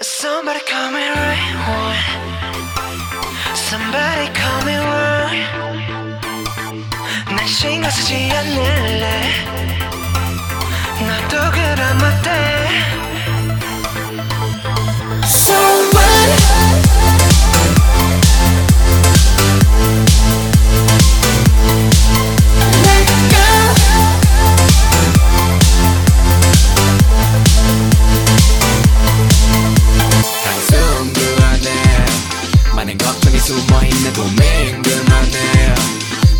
Somebody call me right. Somebody call me one. 난 신경 쓰지 않을래. 나도 그런 어때? 숨어있는 고민 그만해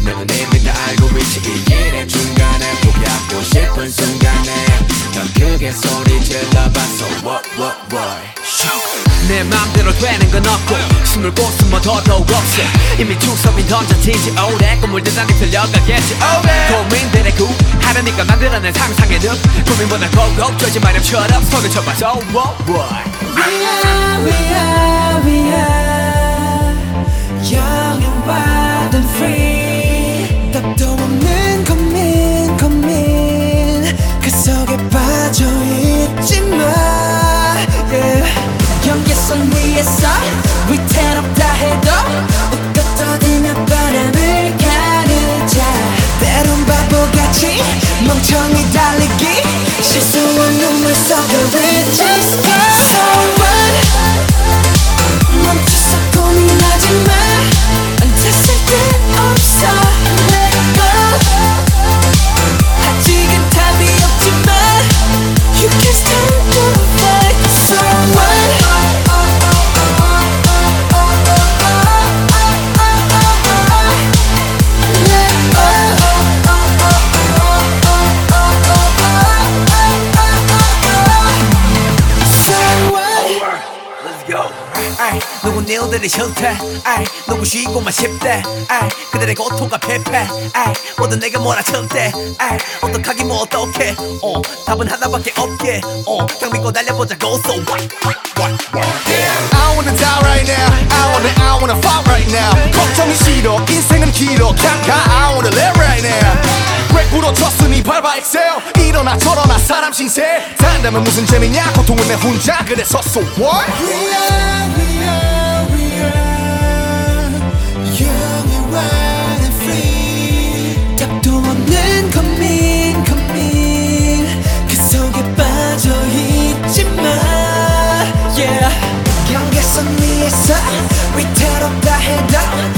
너는 이미 다 알고 있지 이 일의 중간에 포기하고 싶은 순간에 넌 크게 소리 질러봤어 what what what 내 맘대로 되는 건 없고 숨을 곳숨어 더더욱 없어. 이미 투섭이 던져진 지 오래 꿈을 대단히 들려가겠지. 고민들의 구 하려니까 만들어낸 상상의 늪. 고민보다 고급져진 마념처럼 손을 쳐봐. So what what We are, we are, we are wild and free. 답도 없는 고민, 고민. 그 속에 빠져 있지만 yeah. 경계선 위에서 위태롭다 해도 웃고 떠들며 바람을 가르자. 때론 바보같이 멍청이 달리기. 실수한 눈물 we just 아이, 누군 일들이 싫대? 아이, 누구 쉬고만 싶대? 아이, 그들의 고통과 패패 아이, 모두 내가 몰아칠 때 아이, 어떡하기 뭐 어떡해? 어, 답은 하나밖에 없게. 어, 그냥 믿고 달려보자고 So what, what, what, yeah. I wanna die right now. I wanna I wanna fight right now. 걱정이 싫어. 인생은 길어. 가 I wanna live right now. 렉 부러졌으니 밟아 excel 일어나 저러나 사람 신세. 산다면 무슨 재미냐? 고통은 내 혼자. 그래서 so what? We are, 경계선 위에서 위태롭다 해도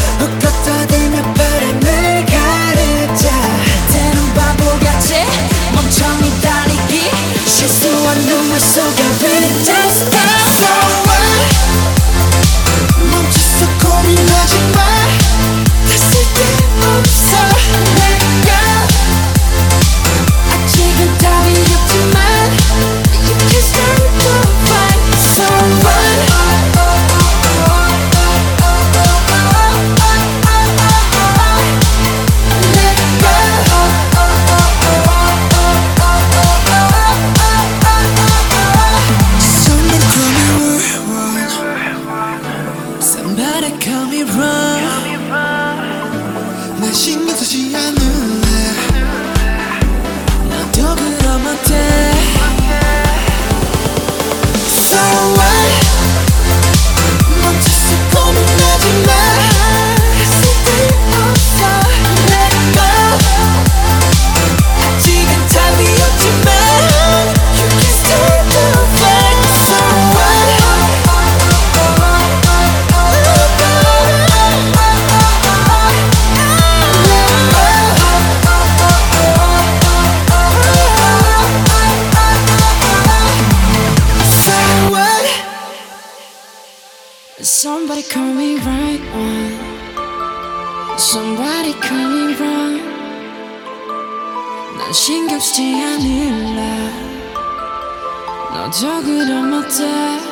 Somebody call me right one Somebody call me wrong 난 신경 쓰지 않을래 너도 그럼 어때